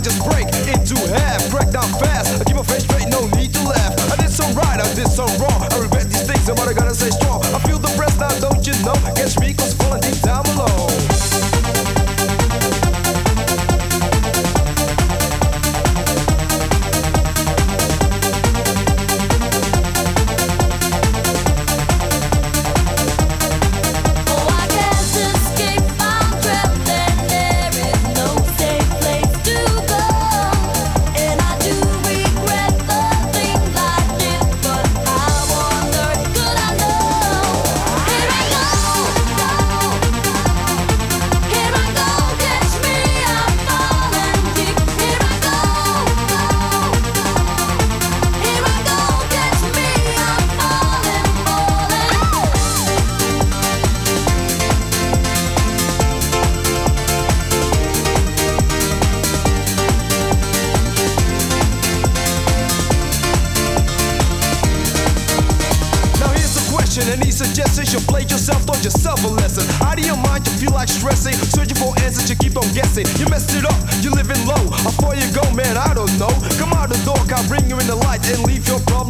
just break into half. Crack down fast, I keep my face straight, no need question, any suggestions? You play yourself, taught yourself a lesson. Out of your mind, you feel like stressing. Searching for answers, you keep on guessing. You messed it up, you're living low. Before you go, man, I don't know. Come out the door, I'll bring you in the light and leave your behind.